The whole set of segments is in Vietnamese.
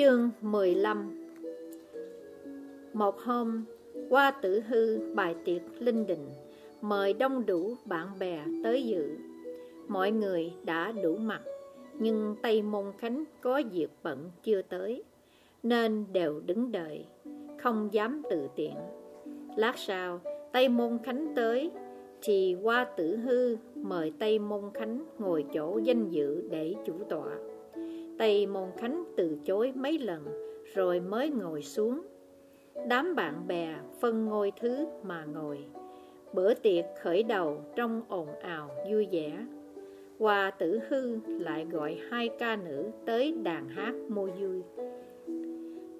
Chương 15 Một hôm, qua tử hư bài tiệc linh đình, mời đông đủ bạn bè tới dự. Mọi người đã đủ mặt, nhưng Tây Môn Khánh có việc bận chưa tới, nên đều đứng đợi, không dám tự tiện. Lát sau, Tây Môn Khánh tới, thì qua tử hư mời Tây Môn Khánh ngồi chỗ danh dự để chủ tọa. Tây Môn Khánh từ chối mấy lần rồi mới ngồi xuống. Đám bạn bè phân ngôi thứ mà ngồi. Bữa tiệc khởi đầu trong ồn ào vui vẻ. Hòa tử hư lại gọi hai ca nữ tới đàn hát mua vui.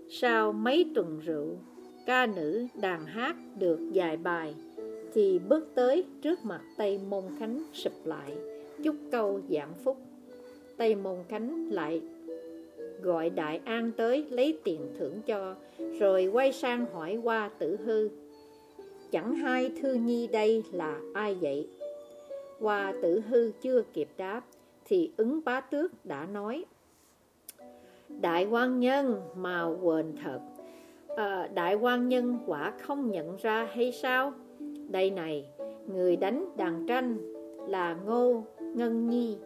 Sau mấy tuần rượu, ca nữ đàn hát được dài bài, thì bước tới trước mặt Tây Môn Khánh sụp lại, chúc câu giảng phúc. Tây Môn Khánh lại gọi Đại An tới lấy tiền thưởng cho, rồi quay sang hỏi qua tử hư. Chẳng hai thư nhi đây là ai vậy? Qua tử hư chưa kịp đáp, thì ứng bá tước đã nói. Đại quan nhân mà quên thật, à, đại quan nhân quả không nhận ra hay sao? Đây này, người đánh đàn tranh là Ngô Ngân Nhi,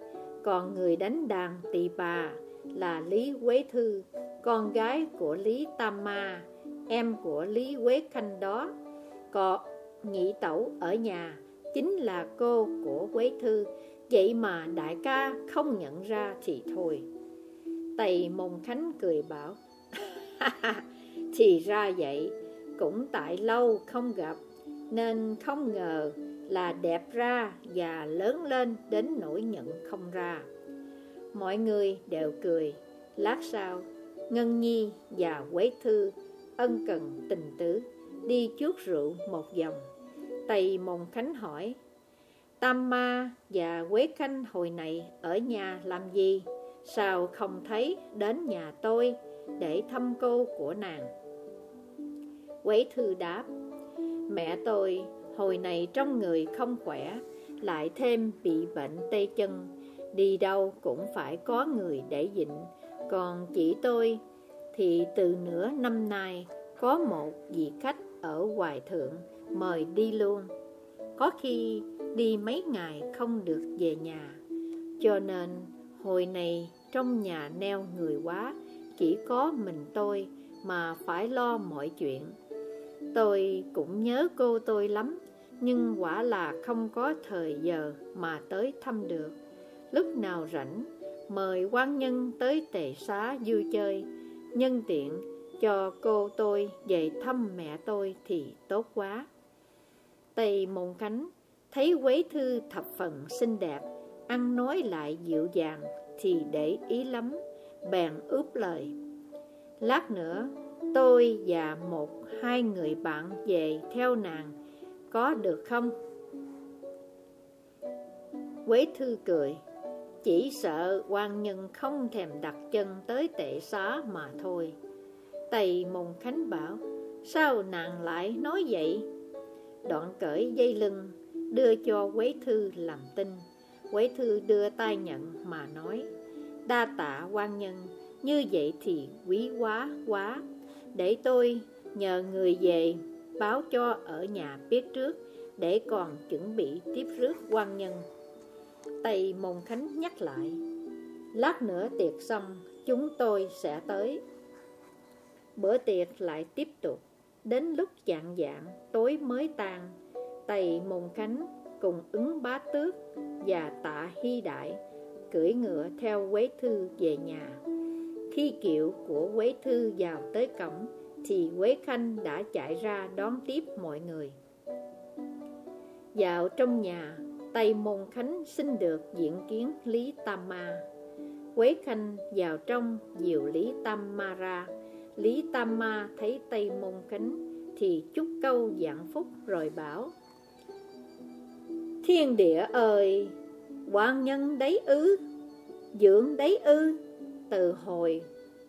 còn người đánh đàn tỳ bà là Lý Quế Thư, con gái của Lý Tam Ma, em của Lý Quế Khanh đó. Còn nhị tẩu ở nhà chính là cô của Quế Thư, vậy mà đại ca không nhận ra thì thôi. Tây mông Khánh cười bảo, thì ra vậy, cũng tại lâu không gặp, nên không ngờ là đẹp ra và lớn lên đến nỗi nhận không ra. Mọi người đều cười, Lát sau, Ngân Nhi và Quế Thư Ân cần tình tứ, Đi chuốt rượu một vòng Tây Mông Khánh hỏi, Tam Ma và Quế Khanh hồi này ở nhà làm gì? Sao không thấy đến nhà tôi để thăm cô của nàng? Quế Thư đáp, Mẹ tôi hồi này trong người không khỏe, Lại thêm bị bệnh tê chân. Đi đâu cũng phải có người để dịnh. Còn chỉ tôi, thì từ nửa năm nay, Có một vị khách ở Hoài Thượng mời đi luôn. Có khi đi mấy ngày không được về nhà. Cho nên, hồi này trong nhà neo người quá, Chỉ có mình tôi mà phải lo mọi chuyện. Tôi cũng nhớ cô tôi lắm. Nhưng quả là không có thời giờ mà tới thăm được lúc nào rảnh, mời quan nhân tới tề xá vui chơi, nhân tiện cho cô tôi về thăm mẹ tôi thì tốt quá. Tây Môn Khánh thấy Quế Thư thập phần xinh đẹp, ăn nói lại dịu dàng thì để ý lắm, bèn ướp lời. Lát nữa, tôi và một hai người bạn về theo nàng, có được không? Quế Thư cười, chỉ sợ quan nhân không thèm đặt chân tới tệ xá mà thôi. Tây Môn Khánh bảo Sao nàng lại nói vậy? Đoạn cởi dây lưng Đưa cho Quế Thư làm tin. Quế Thư đưa tay nhận mà nói Đa tạ quan nhân Như vậy thì quý quá quá. Để tôi nhờ người về Báo cho ở nhà biết trước Để còn chuẩn bị tiếp rước quan nhân. Tây Môn Khánh nhắc lại, Lát nữa tiệc xong, Chúng tôi sẽ tới. Bữa tiệc lại tiếp tục, Đến lúc dạng dạng Tối mới tan, Tây Môn Khánh cùng ứng bá tước Và tạ hy đại Cưỡi ngựa theo Quế Thư về nhà. Khi kiệu của Quế Thư vào tới cổng thì Quế Khanh đã chạy ra đón tiếp mọi người. Dạo trong nhà, Tây Môn Khánh xin được diện kiến Lý Tam Ma. Quế Khanh vào trong diều Lý Tam Ma ra. Lý Tam Ma thấy Tây Môn Khánh Thì chúc câu dạng phúc rồi bảo, Thiên địa ơi quan nhân đấy ư, Dưỡng đấy ư, Từ hồi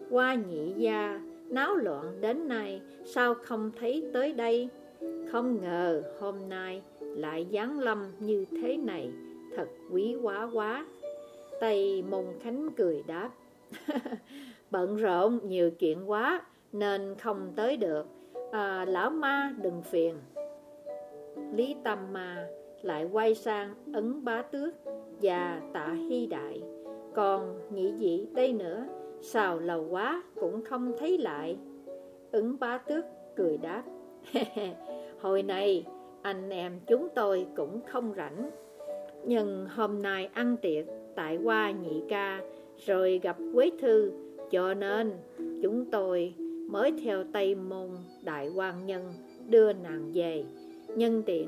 qua nhị gia Náo loạn đến nay Sao không thấy tới đây? Không ngờ hôm nay lại giáng lâm như thế này, thật quý quá quá. Tây Môn Khánh cười đáp, Bận rộn nhiều chuyện quá Nên không tới được. À, Lão ma đừng phiền. Lý Tâm Ma lại quay sang ấn bá tước Và tạ hy đại. Còn nhị dị đây nữa Sao lâu quá cũng không thấy lại. Ứng bá tước cười đáp. Hồi này anh em chúng tôi cũng không rảnh. Nhưng hôm nay ăn tiệc tại qua nhị ca Rồi gặp Quế Thư Cho nên chúng tôi mới theo Tây Môn Đại quan Nhân đưa nàng về. Nhân tiện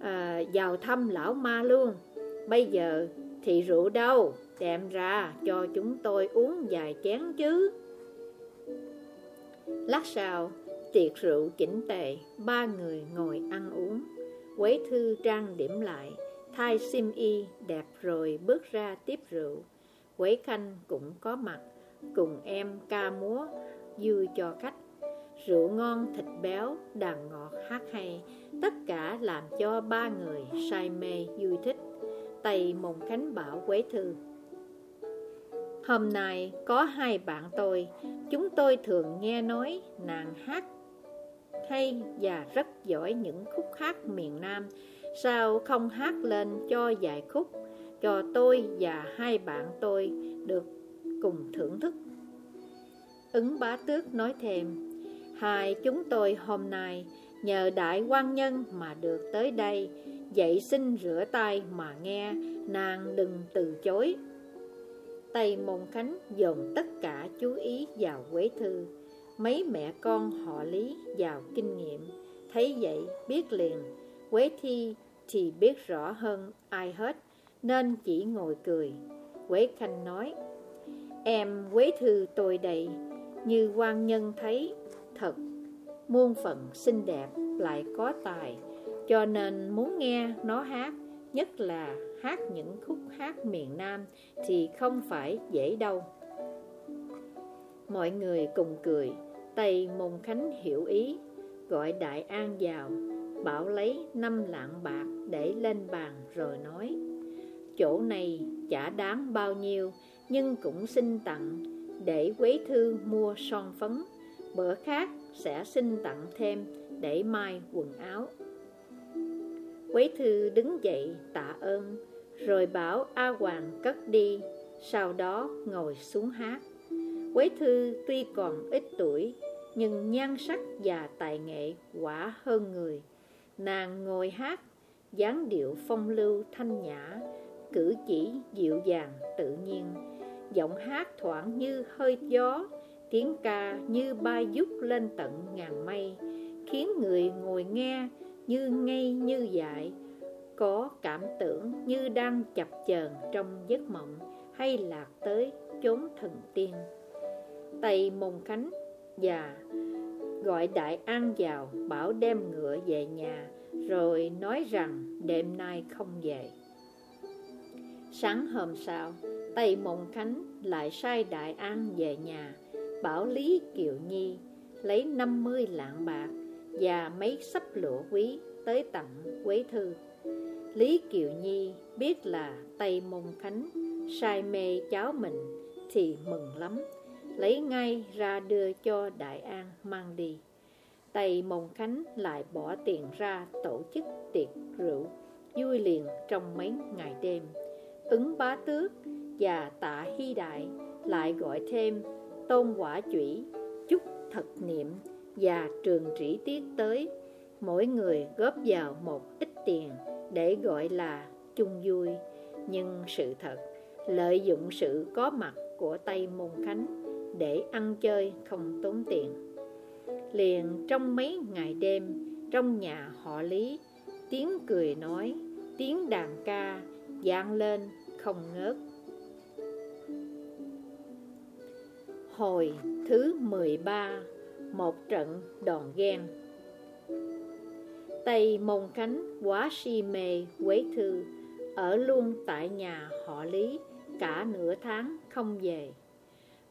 à, vào thăm lão ma luôn. Bây giờ thì rượu đâu? Xem ra cho chúng tôi uống vài chén chứ. Lát sau, Tiệc rượu chỉnh tề, Ba người ngồi ăn uống. Quế thư trang điểm lại Thay sim y đẹp rồi bước ra tiếp rượu. Quế khanh cũng có mặt, Cùng em ca múa Vui cho khách. Rượu ngon thịt béo Đàn ngọt hát hay, Tất cả làm cho ba người say mê, vui thích. Tây Mông Khánh bảo Quế Thư Hôm nay có hai bạn tôi. Chúng tôi thường nghe nói nàng hát hay và rất giỏi những khúc hát miền Nam. Sao không hát lên cho vài khúc Cho tôi và hai bạn tôi được cùng thưởng thức? Ứng bá tước nói thêm, Hai chúng tôi hôm nay nhờ đại quan nhân mà được tới đây. Vậy xin rửa tay mà nghe, Nàng đừng từ chối. Tây mông Khánh dồn tất cả chú ý vào Quế Thư. Mấy mẹ con họ Lý giàu kinh nghiệm. Thấy vậy, biết liền, Quế Thi thì biết rõ hơn ai hết, Nên chỉ ngồi cười. Quế Khanh nói, Em Quế Thư tôi đây Như quan nhân thấy, Thật. Muôn phận xinh đẹp lại có tài, Cho nên muốn nghe nó hát, Nhất là hát những khúc hát miền Nam Thì không phải dễ đâu. Mọi người cùng cười, Tây Môn Khánh hiểu ý, Gọi Đại An vào, Bảo lấy năm lạng bạc để lên bàn rồi nói, Chỗ này chả đáng bao nhiêu, Nhưng cũng xin tặng, Để quế thư mua son phấn, Bữa khác sẽ xin tặng thêm Để mai quần áo. Quế thư đứng dậy tạ ơn rồi bảo A Hoàng cất đi, Sau đó ngồi xuống hát. Quế Thư tuy còn ít tuổi, Nhưng nhan sắc và tài nghệ quả hơn người. Nàng ngồi hát, dáng điệu phong lưu thanh nhã, Cử chỉ dịu dàng, tự nhiên. Giọng hát thoảng như hơi gió, Tiếng ca như bay dút lên tận ngàn mây, Khiến người ngồi nghe như ngây như dại. Có cảm tưởng như đang chập chờn trong giấc mộng Hay lạc tới chốn thần tiên Tây mông Khánh và gọi Đại An vào bảo đem ngựa về nhà rồi nói rằng đêm nay không về. Sáng hôm sau, Tây mông Khánh lại sai Đại An về nhà bảo Lý Kiều Nhi lấy 50 lạng bạc và mấy sắp lụa quý tới tặng Quế Thư. Lý Kiều Nhi biết là Tây Môn Khánh sai mê cháu mình thì mừng lắm lấy ngay ra đưa cho Đại An mang đi. Tây Môn Khánh lại bỏ tiền ra tổ chức tiệc rượu, vui liền trong mấy ngày đêm. Ứng bá tước và tạ hy đại lại gọi thêm tôn quả chủy, chúc thật niệm và trường trĩ tiết tới. Mỗi người góp vào một ít tiền để gọi là chung vui. Nhưng sự thật, lợi dụng sự có mặt của Tây Môn Khánh để ăn chơi không tốn tiền. Liền trong mấy ngày đêm, trong nhà họ Lý, tiếng cười nói, tiếng đàn ca vang lên không ngớt. Hồi thứ 13 Một trận đòn ghen Tây Mông Khánh quá si mê Quế Thư Ở luôn tại nhà họ Lý Cả nửa tháng không về.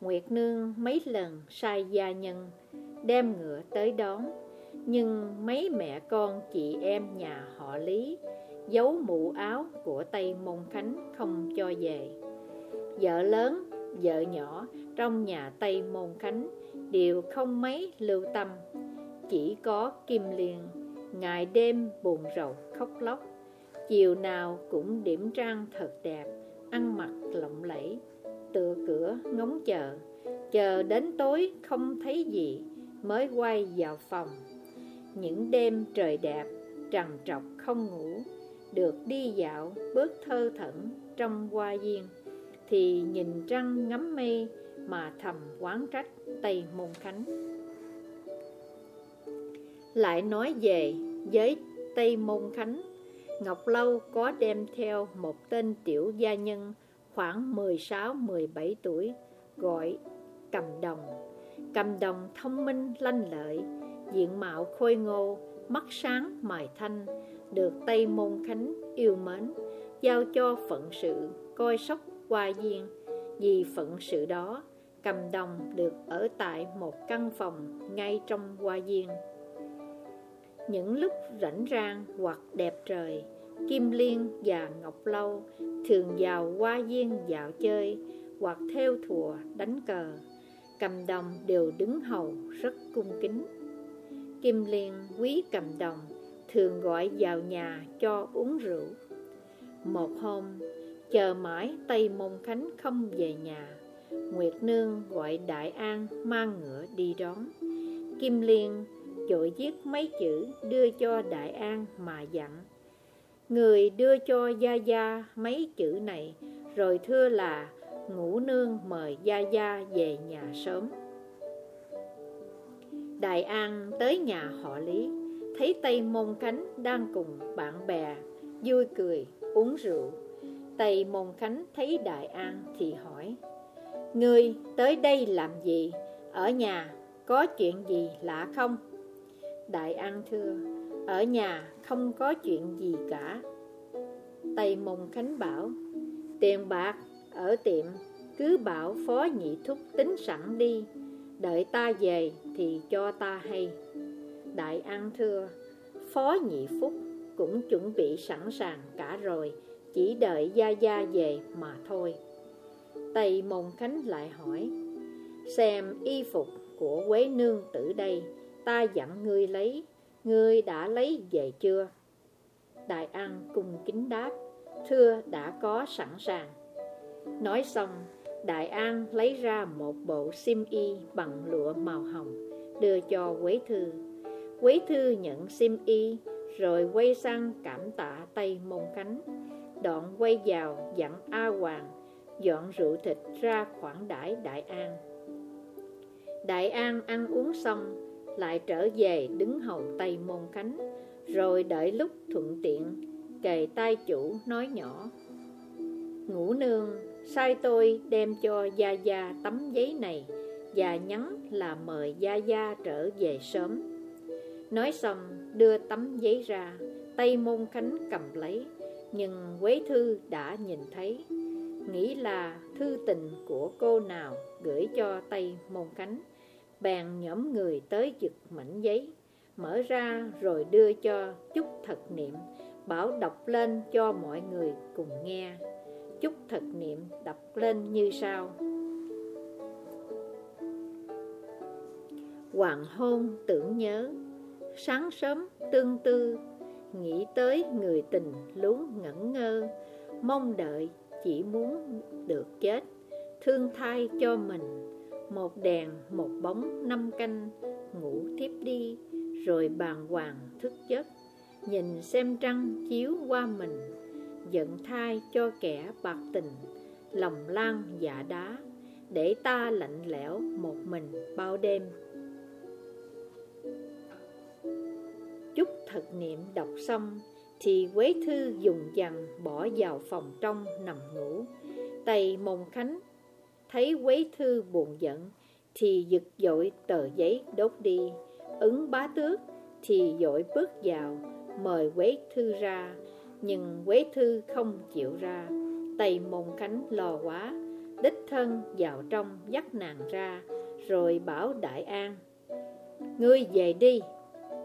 Nguyệt Nương mấy lần sai gia nhân đem ngựa tới đón Nhưng mấy mẹ con chị em nhà họ Lý Giấu mũ áo của Tây Môn Khánh không cho về. Vợ lớn, vợ nhỏ trong nhà Tây Môn Khánh đều không mấy lưu tâm chỉ có Kim Liên ngày đêm buồn rầu, khóc lóc. Chiều nào cũng điểm trang thật đẹp, ăn mặc lộng lẫy. Tựa cửa, ngóng chờ. Chờ đến tối, không thấy gì, mới quay vào phòng. Những đêm trời đẹp, trằn trọc không ngủ. Được đi dạo bước thơ thẩn trong hoa viên. Thì nhìn trăng ngắm mây mà thầm quán trách Tây Môn Khánh. Lại nói về với Tây Môn Khánh, Ngọc Lâu có đem theo một tên tiểu gia nhân khoảng 16-17 tuổi, gọi Cầm Đồng. Cầm Đồng thông minh lanh lợi, diện mạo khôi ngô, mắt sáng mài thanh, được Tây Môn Khánh yêu mến, giao cho phận sự coi sóc qua duyên. Vì phận sự đó, cầm đồng được ở tại một căn phòng ngay trong hoa viên. Những lúc rảnh rang hoặc đẹp trời, Kim Liên và Ngọc Lâu thường vào hoa viên dạo chơi hoặc theo thùa đánh cờ. Cầm đồng đều đứng hầu rất cung kính. Kim Liên quý cầm đồng thường gọi vào nhà cho uống rượu. Một hôm, chờ mãi Tây Môn Khánh không về nhà, Nguyệt Nương gọi Đại An mang ngựa đi đón. Kim Liên dội viết mấy chữ đưa cho Đại An mà dặn. Người đưa cho Gia Gia mấy chữ này, rồi thưa là ngũ nương mời Gia Gia về nhà sớm. Đại An tới nhà họ Lý, thấy Tây Môn Khánh đang cùng bạn bè, vui cười, uống rượu. Tây Môn Khánh thấy Đại An thì hỏi, Ngươi tới đây làm gì? Ở nhà có chuyện gì lạ không? Đại An thưa, ở nhà không có chuyện gì cả. Tây Mông Khánh bảo, tiền bạc ở tiệm cứ bảo phó nhị thúc tính sẵn đi, đợi ta về thì cho ta hay. Đại An thưa, phó nhị phúc cũng chuẩn bị sẵn sàng cả rồi, chỉ đợi Gia Gia về mà thôi. Tây Mông Khánh lại hỏi, xem y phục của Quế Nương tử đây, ta dặn ngươi lấy, ngươi đã lấy về chưa? Đại An cung kính đáp, thưa đã có sẵn sàng. Nói xong, Đại An lấy ra một bộ sim y bằng lụa màu hồng, đưa cho Quế Thư. Quế Thư nhận sim y, rồi quay sang cảm tạ Tây Môn Khánh. Đoạn quay vào dặn A Hoàng, dọn rượu thịt ra khoản đãi Đại An. Đại An ăn uống xong, lại trở về đứng hầu Tây Môn Khánh, rồi đợi lúc thuận tiện, kề tai chủ nói nhỏ. Ngũ nương, sai tôi đem cho Gia Gia tấm giấy này và nhắn là mời Gia Gia trở về sớm. Nói xong, đưa tấm giấy ra, Tây Môn Khánh cầm lấy, nhưng Quế Thư đã nhìn thấy, nghĩ là thư tình của cô nào gửi cho Tây Môn Khánh. Bèn nhóm người tới giật mảnh giấy, mở ra rồi đưa cho chúc thật niệm, bảo đọc lên cho mọi người cùng nghe. chúc thật niệm đọc lên như sau. Hoàng hôn tưởng nhớ, sáng sớm tương tư, nghĩ tới người tình lún ngẩn ngơ, mong đợi chỉ muốn được chết, thương thai cho mình một đèn, một bóng, năm canh, ngủ thiếp đi, rồi bàng hoàng thức giấc, nhìn xem trăng chiếu qua mình, giận thai cho kẻ bạc tình, lòng lan dạ đá, để ta lạnh lẽo một mình bao đêm. Chút thật niệm đọc xong, thì Quế Thư dùng dằn bỏ vào phòng trong nằm ngủ. Tây mông Khánh Thấy Quế Thư buồn giận, Thì giật dội tờ giấy đốt đi. Ứng bá tước, Thì dội bước vào, Mời Quế Thư ra. Nhưng Quế Thư không chịu ra. Tay mồm cánh lo quá, Đích thân vào trong dắt nàng ra, Rồi bảo Đại An, Ngươi về đi,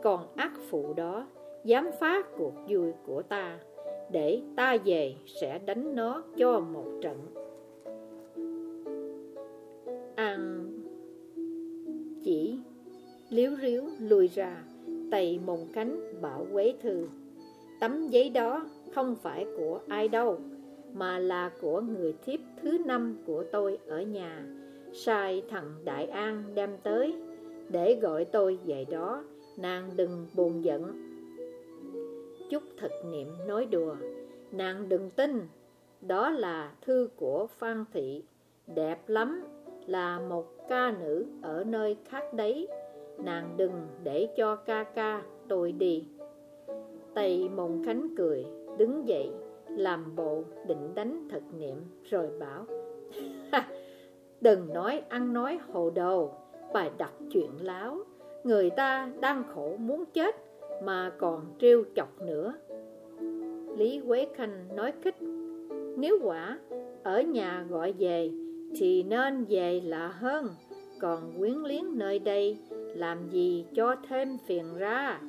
Còn ác phụ đó, Dám phá cuộc vui của ta. Để ta về sẽ đánh nó cho một trận. Liếu riếu lùi ra, tày mông cánh bảo quế thư. Tấm giấy đó không phải của ai đâu, mà là của người thiếp thứ năm của tôi ở nhà. Sai thằng đại an đem tới, để gọi tôi về đó, nàng đừng buồn giận. Chúc thực niệm nói đùa, nàng đừng tin, đó là thư của phan thị. Đẹp lắm, là một ca nữ ở nơi khác đấy. Nàng đừng để cho ca ca tôi đi. Tây mộng khánh cười, Đứng dậy, Làm bộ định đánh thật niệm, Rồi bảo Đừng nói ăn nói hồ đồ, Bài đặt chuyện láo. Người ta đang khổ muốn chết, Mà còn trêu chọc nữa. Lý Quế Khanh nói khích, Nếu quả Ở nhà gọi về Thì nên về là hơn, Còn quyến liếng nơi đây làm gì cho thêm phiền ra?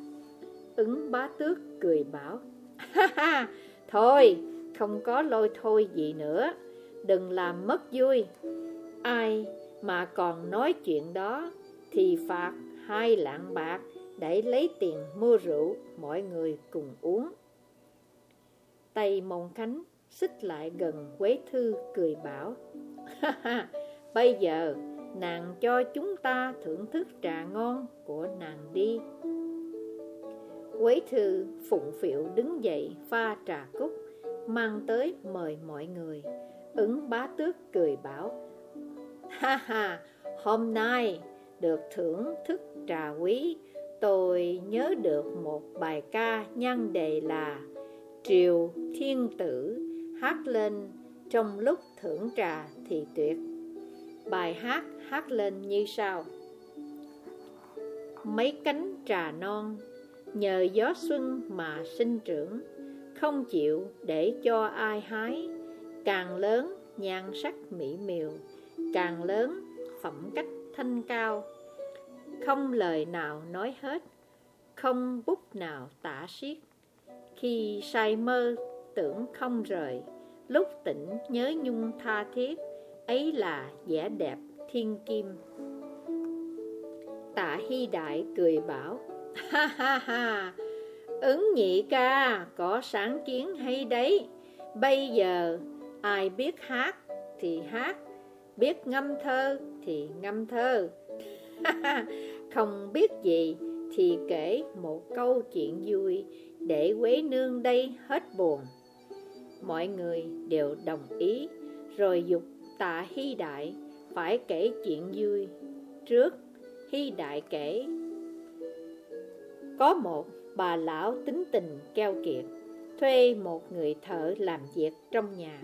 Ứng bá tước cười bảo Ha ha, thôi, không có lôi thôi gì nữa Đừng làm mất vui. Ai mà còn nói chuyện đó Thì phạt hai lạng bạc Để lấy tiền mua rượu Mọi người cùng uống. Tay mông Khánh Xích lại gần Quế Thư cười bảo Ha ha, bây giờ Nàng cho chúng ta thưởng thức trà ngon của nàng đi. Quế thư phụng phiệu đứng dậy pha trà cúc Mang tới mời mọi người. Ứng bá tước cười bảo Ha ha, hôm nay được thưởng thức trà quý. Tôi nhớ được một bài ca nhân đề là Triều thiên tử hát lên trong lúc thưởng trà thì tuyệt Bài hát hát lên như sau. Mấy cánh trà non, Nhờ gió xuân mà sinh trưởng, Không chịu để cho ai hái. Càng lớn nhan sắc mỹ miều, Càng lớn phẩm cách thanh cao. Không lời nào nói hết, Không bút nào tả xiết. Khi say mơ tưởng không rời, Lúc tỉnh nhớ nhung tha thiết ấy là vẻ đẹp thiên kim. Tạ hy đại cười bảo, ha ha ha. Ứng nhị ca, có sáng kiến hay đấy. Bây giờ ai biết hát thì hát, biết ngâm thơ thì ngâm thơ. Không biết gì thì kể một câu chuyện vui, để quế nương đây hết buồn. Mọi người đều đồng ý, rồi dục Tạ Hy Đại phải kể chuyện vui Trước, Hy Đại kể. Có một bà lão tính tình keo kiệt, Thuê một người thợ làm việc trong nhà.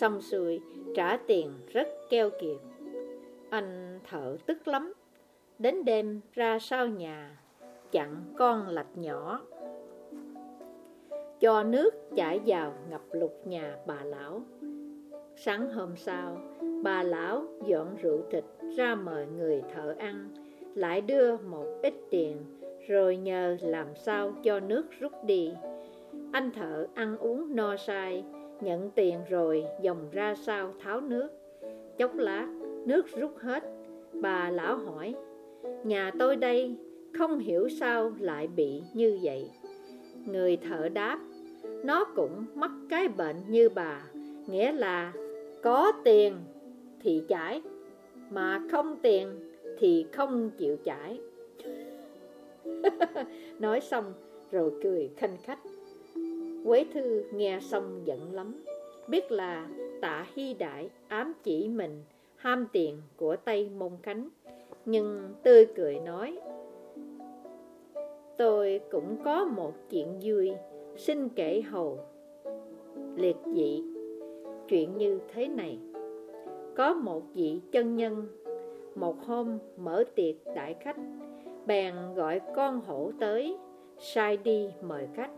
Xong xuôi, trả tiền rất keo kiệt. Anh thợ tức lắm, Đến đêm ra sau nhà, Chặn con lạch nhỏ. Cho nước chảy vào ngập lục nhà bà lão. Sáng hôm sau, bà lão dọn rượu thịt ra mời người thợ ăn, lại đưa một ít tiền, rồi nhờ làm sao cho nước rút đi. Anh thợ ăn uống no say, nhận tiền rồi dòng ra sau tháo nước. Chốc lát, nước rút hết, bà lão hỏi, nhà tôi đây không hiểu sao lại bị như vậy. Người thợ đáp, nó cũng mắc cái bệnh như bà, nghĩa là có tiền thì chải Mà không tiền thì không chịu chải Nói xong rồi cười khanh khách. Quế Thư nghe xong giận lắm, Biết là tạ hy đại ám chỉ mình Ham tiền của Tây Môn Khánh, Nhưng tươi cười nói, Tôi cũng có một chuyện vui, Xin kể hầu. Liệt dị chuyện như thế này. Có một vị chân nhân, Một hôm mở tiệc đại khách, Bèn gọi con hổ tới, Sai đi mời khách.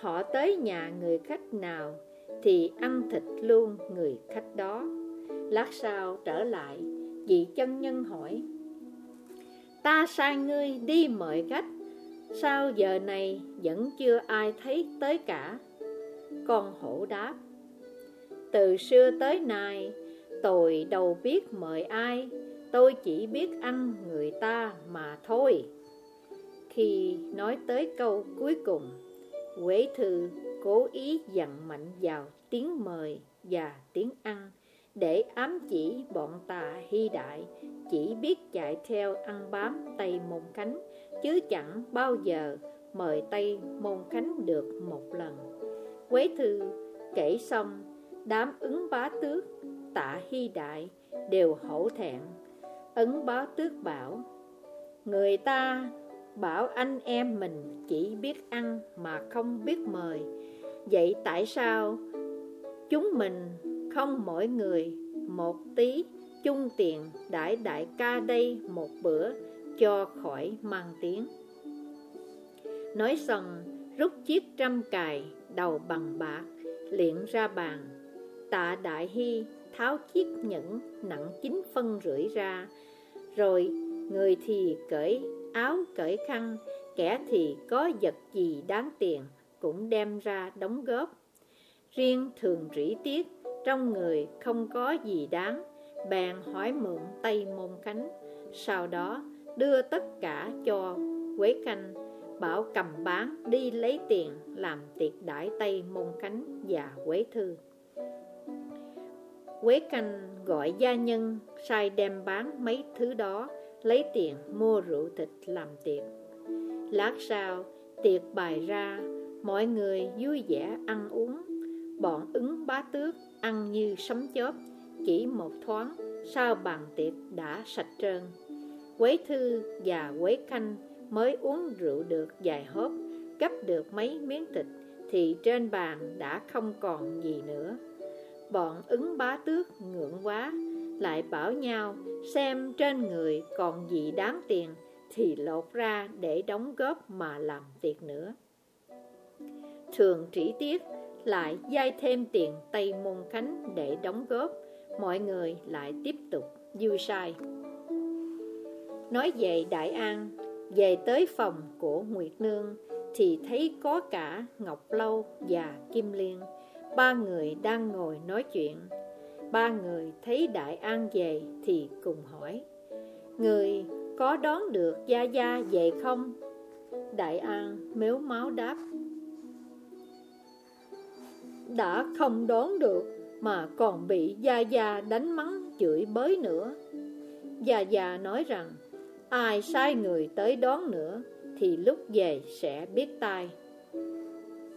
Họ tới nhà người khách nào Thì ăn thịt luôn người khách đó. Lát sau trở lại, Vị chân nhân hỏi, Ta sai ngươi đi mời khách, Sao giờ này vẫn chưa ai thấy tới cả? Con hổ đáp từ xưa tới nay, Tôi đâu biết mời ai, Tôi chỉ biết ăn người ta mà thôi. Khi nói tới câu cuối cùng, Quế thư cố ý dặn mạnh vào tiếng mời và tiếng ăn Để ám chỉ bọn tà hy đại, Chỉ biết chạy theo ăn bám tay môn khánh, Chứ chẳng bao giờ mời tay môn khánh được một lần. Quế thư kể xong Đám ứng bá tước, tạ hy đại đều hổ thẹn. Ứng bá tước bảo, Người ta bảo anh em mình chỉ biết ăn mà không biết mời. Vậy tại sao chúng mình không mỗi người một tí chung tiền đãi đại ca đây một bữa cho khỏi mang tiếng? Nói xong, rút chiếc trăm cài đầu bằng bạc liện ra bàn. Tạ Đại Hy tháo chiếc nhẫn nặng chín phân rưỡi ra. Rồi, người thì cởi áo cởi khăn, Kẻ thì có vật gì đáng tiền cũng đem ra đóng góp. Riêng thường rỉ tiết, trong người không có gì đáng, Bèn hỏi mượn tay môn khánh. Sau đó đưa tất cả cho Quế Canh Bảo cầm bán đi lấy tiền làm tiệc đãi tay môn khánh và Quế Thư. Quế Canh gọi gia nhân sai đem bán mấy thứ đó, Lấy tiền mua rượu thịt làm tiệc. Lát sau, tiệc bài ra, Mọi người vui vẻ ăn uống. Bọn ứng bá tước ăn như sấm chớp, Chỉ một thoáng sau bàn tiệc đã sạch trơn. Quế Thư và Quế Canh mới uống rượu được vài hớp Gấp được mấy miếng thịt Thì trên bàn đã không còn gì nữa. Bọn ứng bá tước ngượng quá, Lại bảo nhau xem trên người còn gì đáng tiền Thì lột ra để đóng góp mà làm tiệc nữa. Thường trĩ tiết lại dai thêm tiền Tây Môn Khánh để đóng góp, Mọi người lại tiếp tục dư sai. Nói về Đại An, Về tới phòng của Nguyệt Nương Thì thấy có cả Ngọc Lâu và Kim Liên. Ba người đang ngồi nói chuyện. Ba người thấy Đại An về thì cùng hỏi, Người có đón được Gia Gia về không? Đại An mếu máu đáp, Đã không đón được Mà còn bị Gia Gia đánh mắng chửi bới nữa. Gia Gia nói rằng, Ai sai người tới đón nữa Thì lúc về sẽ biết tai.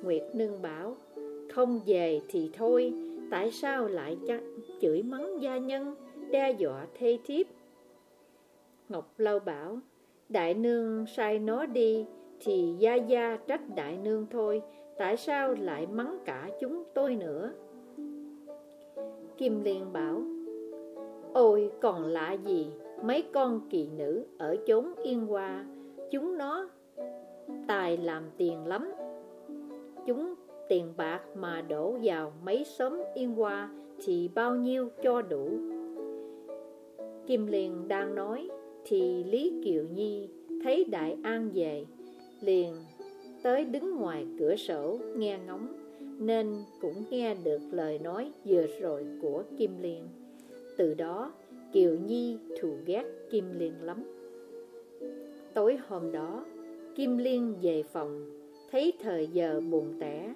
Nguyệt Nương bảo không về thì thôi, Tại sao lại chửi mắng gia nhân, Đe dọa thê thiếp? Ngọc Lâu bảo, Đại nương sai nó đi Thì gia gia trách đại nương thôi, Tại sao lại mắng cả chúng tôi nữa? Kim Liên bảo, Ôi, còn lạ gì, Mấy con kỳ nữ ở chốn yên hoa, Chúng nó tài làm tiền lắm. Chúng tiền bạc mà đổ vào mấy xóm yên hoa Thì bao nhiêu cho đủ? Kim Liên đang nói, Thì Lý Kiều Nhi thấy Đại An về, Liền tới đứng ngoài cửa sổ nghe ngóng, Nên cũng nghe được lời nói vừa rồi của Kim Liên. Từ đó, Kiều Nhi thù ghét Kim Liên lắm. Tối hôm đó, Kim Liên về phòng, Thấy thời giờ buồn tẻ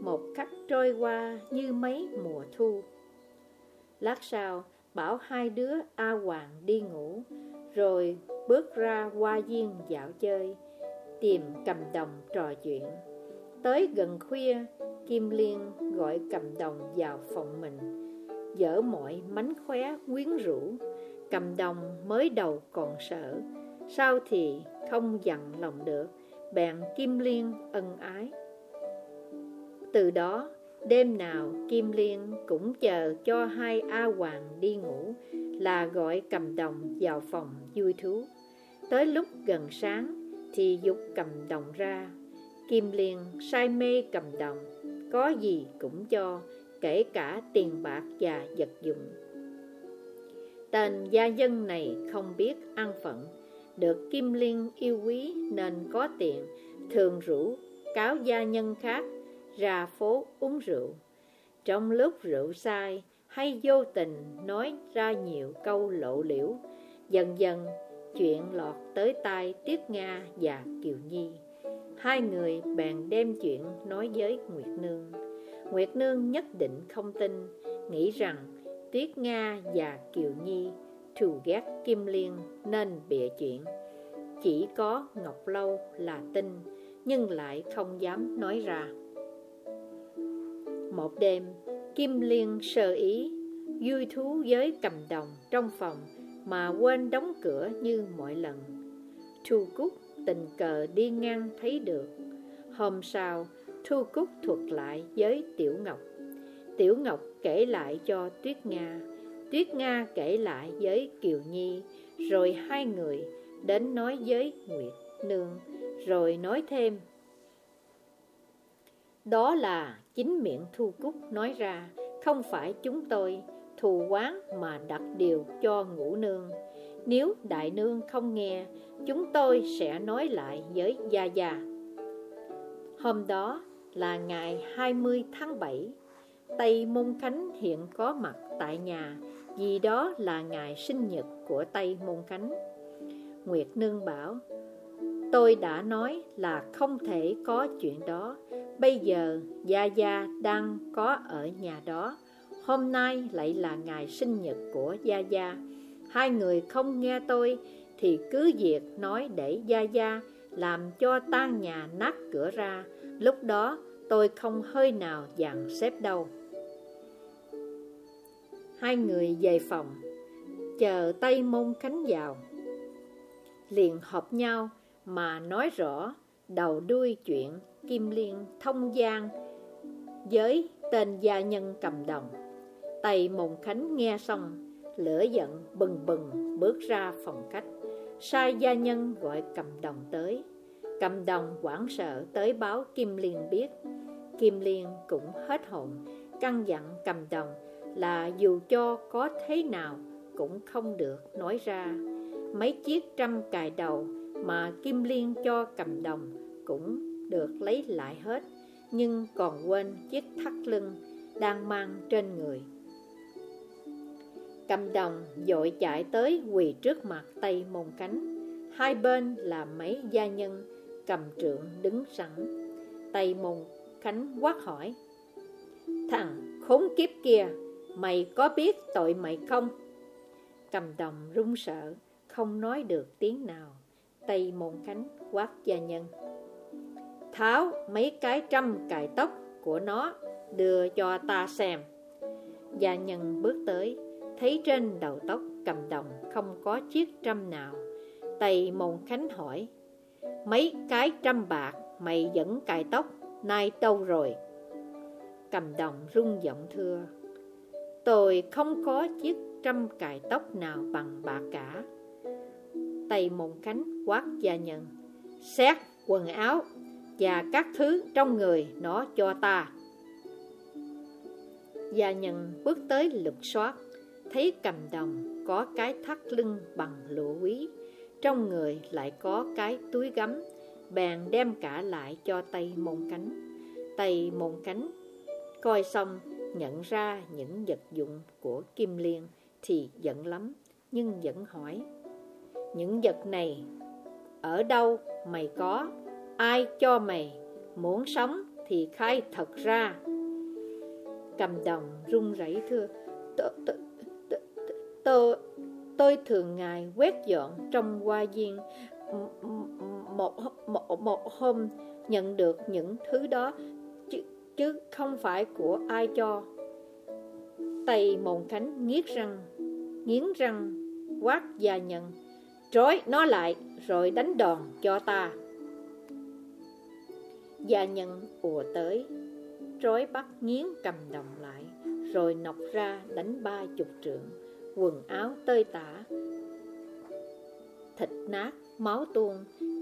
một cách trôi qua như mấy mùa thu. Lát sau, bảo hai đứa A Hoàng đi ngủ, Rồi bước ra qua viên dạo chơi, Tìm cầm đồng trò chuyện. Tới gần khuya, Kim Liên gọi cầm đồng vào phòng mình, Dở mọi mánh khóe quyến rũ. Cầm đồng mới đầu còn sợ, Sau thì không dặn lòng được, Bèn Kim Liên ân ái. Từ đó, Đêm nào Kim Liên cũng chờ cho hai A Hoàng đi ngủ Là gọi cầm đồng vào phòng vui thú. Tới lúc gần sáng thì dục cầm đồng ra. Kim Liên say mê cầm đồng, Có gì cũng cho, Kể cả tiền bạc và vật dụng. Tên gia dân này không biết an phận, Được Kim Liên yêu quý nên có tiền, Thường rủ cáo gia nhân khác ra phố uống rượu. Trong lúc rượu say, hay vô tình nói ra nhiều câu lộ liễu, Dần dần chuyện lọt tới tai Tiết Nga và Kiều Nhi. Hai người bèn đem chuyện nói với Nguyệt Nương. Nguyệt Nương nhất định không tin, Nghĩ rằng Tiết Nga và Kiều Nhi thù ghét Kim Liên nên bịa chuyện. Chỉ có Ngọc Lâu là tin, Nhưng lại không dám nói ra. Một đêm, Kim Liên sơ ý, Vui thú với cầm đồng trong phòng Mà quên đóng cửa như mọi lần. Thu Cúc tình cờ đi ngang thấy được. Hôm sau, Thu Cúc thuật lại với Tiểu Ngọc. Tiểu Ngọc kể lại cho Tuyết Nga. Tuyết Nga kể lại với Kiều Nhi. Rồi hai người đến nói với Nguyệt Nương. Rồi nói thêm đó là chính miệng Thu Cúc nói ra, Không phải chúng tôi, thù quán mà đặt điều cho ngũ nương. Nếu đại nương không nghe, Chúng tôi sẽ nói lại với Gia Gia. Hôm đó là ngày 20 tháng 7 Tây Môn Khánh hiện có mặt tại nhà, Vì đó là ngày sinh nhật của Tây Môn Khánh. Nguyệt Nương bảo, Tôi đã nói là không thể có chuyện đó Bây giờ Gia Gia đang có ở nhà đó. Hôm nay lại là ngày sinh nhật của Gia Gia. Hai người không nghe tôi Thì cứ việc nói để Gia Gia Làm cho tan nhà nát cửa ra. Lúc đó tôi không hơi nào dặn xếp đâu. Hai người về phòng, Chờ Tây Môn Khánh vào. Liền họp nhau mà nói rõ đầu đuôi chuyện. Kim Liên thông giang với tên gia nhân cầm đồng. Tây mộng Khánh nghe xong, lửa giận bừng bừng bước ra phòng khách, sai gia nhân gọi cầm đồng tới. Cầm đồng quảng sợ tới báo Kim Liên biết. Kim Liên cũng hết hồn, căn dặn cầm đồng là dù cho có thế nào cũng không được nói ra. Mấy chiếc trăm cài đầu mà Kim Liên cho cầm đồng cũng được lấy lại hết, nhưng còn quên chiếc thắt lưng đang mang trên người. Cầm đồng dội chạy tới quỳ trước mặt tay Môn Cánh. Hai bên là mấy gia nhân cầm trượng đứng sẵn. Tay Môn cánh quát hỏi Thằng khốn kiếp kia Mày có biết tội mày không? Cầm đồng run sợ Không nói được tiếng nào Tây mông Khánh quát gia nhân Tháo mấy cái trăm cài tóc của nó Đưa cho ta xem. Gia nhân bước tới, Thấy trên đầu tóc cầm đồng Không có chiếc trăm nào. Tây Môn Khánh hỏi, Mấy cái trăm bạc Mày vẫn cài tóc, Nay đâu rồi? Cầm đồng rung giọng thưa, Tôi không có chiếc trăm cài tóc nào bằng bạc cả. Tay môn khánh quát gia nhân, Xét quần áo và các thứ trong người nó cho ta Gia nhân bước tới lục soát Thấy cầm đồng có cái thắt lưng bằng lụa quý Trong người lại có cái túi gấm Bèn đem cả lại cho tay môn cánh Tay môn cánh Coi xong nhận ra những vật dụng của Kim Liên thì giận lắm, nhưng vẫn hỏi. Những vật này ở đâu mày có, ai cho mày, muốn sống thì khai thật ra. Cầm đồng run rẩy thưa, tôi, tôi thường ngày quét dọn trong hoa viên một, một, một hôm nhận được những thứ đó chứ chứ không phải của ai cho. Tay Môn Khánh nghiến răng, nghiến răng, quát gia nhân, trói nó lại rồi đánh đòn cho ta. Gia nhân ùa tới, trói bắt nghiến cầm đồng lại, rồi nọc ra đánh ba chục trượng, quần áo tơi tả, thịt nát, máu tuôn,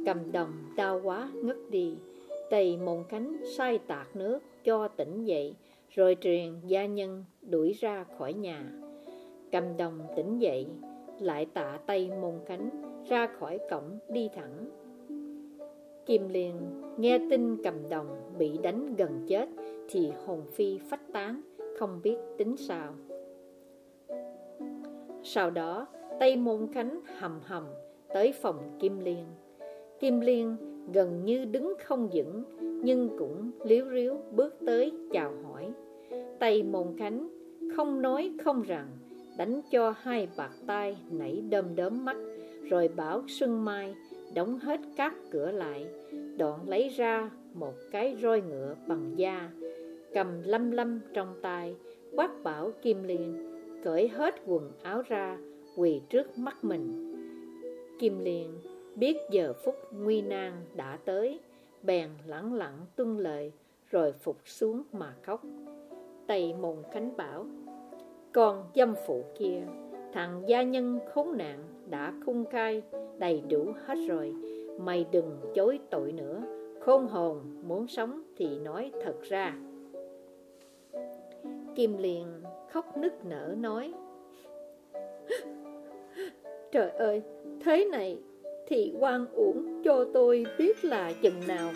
cầm đồng đau quá ngất đi. Tầy mộng cánh sai tạc nước cho tỉnh dậy, rồi truyền gia nhân đuổi ra khỏi nhà. Cầm đồng tỉnh dậy, lại tạ tay mông cánh, ra khỏi cổng đi thẳng. Kim Liên nghe tin cầm đồng bị đánh gần chết, thì hồn phi phách tán, không biết tính sao. Sau đó, Tây môn khánh hầm hầm tới phòng Kim Liên. Kim Liên gần như đứng không vững, nhưng cũng liếu riếu bước tới chào hỏi. Tây môn khánh không nói không rằng, đánh cho hai bạc tay nảy đơm đớm mắt, rồi bảo Xuân Mai đóng hết các cửa lại, đoạn lấy ra một cái roi ngựa bằng da, cầm lâm lâm trong tay, quát bảo Kim Liên, cởi hết quần áo ra, quỳ trước mắt mình. Kim Liên biết giờ phút nguy nan đã tới, bèn lẳng lặng tuân lời, rồi phục xuống mà khóc. Tây mồn Khánh bảo, con dâm phụ kia, thằng gia nhân khốn nạn đã khung cai đầy đủ hết rồi, mày đừng chối tội nữa, khôn hồn muốn sống thì nói thật ra. Kim Liên khóc nức nở nói, Trời ơi, thế này thì quan uổng cho tôi biết là chừng nào.